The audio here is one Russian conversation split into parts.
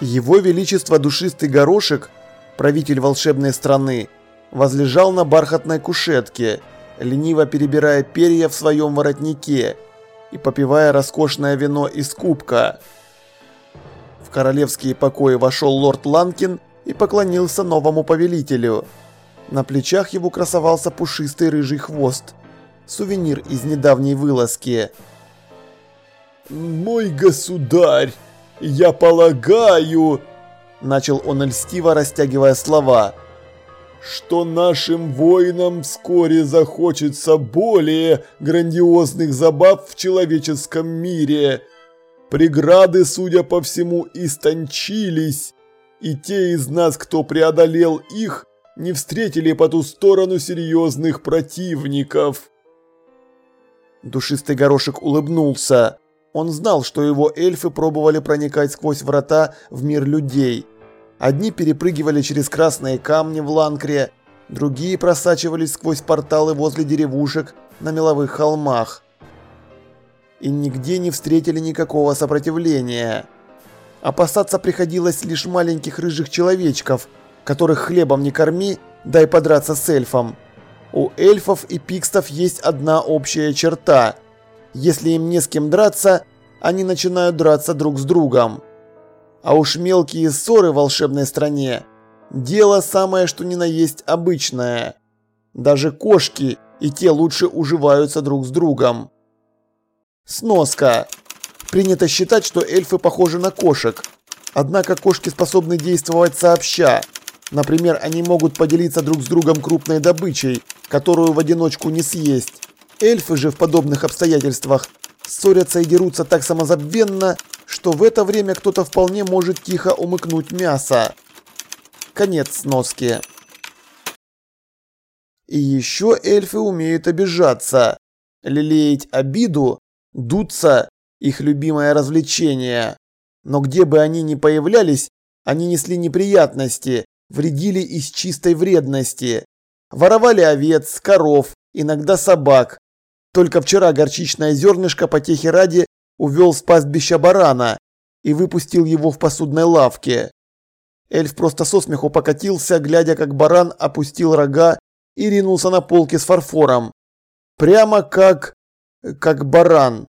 Его Величество Душистый Горошек, правитель волшебной страны, возлежал на бархатной кушетке, лениво перебирая перья в своем воротнике и попивая роскошное вино из кубка. В королевские покои вошел лорд Ланкин и поклонился новому повелителю. На плечах его красовался пушистый рыжий хвост, сувенир из недавней вылазки. «Мой государь!» «Я полагаю...» – начал он льстиво, растягивая слова. «Что нашим воинам вскоре захочется более грандиозных забав в человеческом мире. Преграды, судя по всему, истончились, и те из нас, кто преодолел их, не встретили по ту сторону серьезных противников». Душистый горошек улыбнулся. Он знал, что его эльфы пробовали проникать сквозь врата в мир людей. Одни перепрыгивали через красные камни в Ланкре, другие просачивались сквозь порталы возле деревушек на меловых холмах. И нигде не встретили никакого сопротивления. Опасаться приходилось лишь маленьких рыжих человечков, которых хлебом не корми, дай подраться с эльфом. У эльфов и пикстов есть одна общая черта – если им не с кем драться, они начинают драться друг с другом. А уж мелкие ссоры в волшебной стране – дело самое что ни на есть обычное. Даже кошки и те лучше уживаются друг с другом. Сноска. Принято считать, что эльфы похожи на кошек. Однако кошки способны действовать сообща. Например, они могут поделиться друг с другом крупной добычей, которую в одиночку не съесть. Эльфы же в подобных обстоятельствах ссорятся и дерутся так самозабвенно, что в это время кто-то вполне может тихо умыкнуть мясо. Конец сноски. И еще эльфы умеют обижаться. Лелеять обиду, дуться – их любимое развлечение. Но где бы они ни появлялись, они несли неприятности, вредили из чистой вредности. Воровали овец, коров, иногда собак, только вчера горчичное зернышко потехи ради увел с пастбища барана и выпустил его в посудной лавке. Эльф просто со смеху покатился, глядя, как баран опустил рога и ринулся на полки с фарфором. Прямо как... как баран.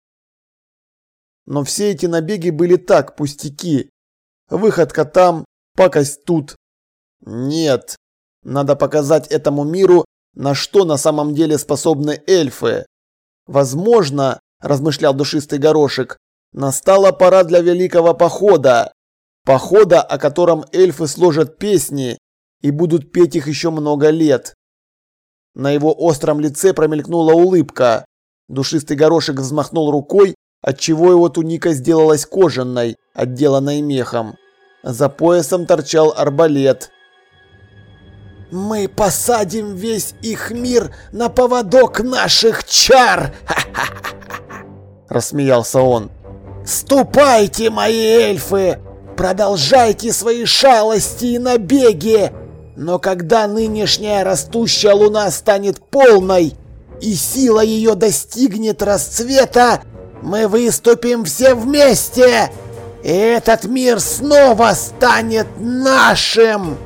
Но все эти набеги были так, пустяки. Выходка там, пакость тут. Нет, надо показать этому миру, на что на самом деле способны эльфы. Возможно, размышлял душистый горошек, настала пора для великого похода. Похода, о котором эльфы сложат песни и будут петь их еще много лет. На его остром лице промелькнула улыбка. Душистый горошек взмахнул рукой, отчего его туника сделалась кожаной, отделанной мехом. За поясом торчал арбалет. Мы посадим весь их мир на поводок наших чар! Рассмеялся он. Ступайте, мои эльфы! Продолжайте свои шалости и набеги! Но когда нынешняя растущая луна станет полной, и сила ее достигнет расцвета, мы выступим все вместе! И этот мир снова станет нашим!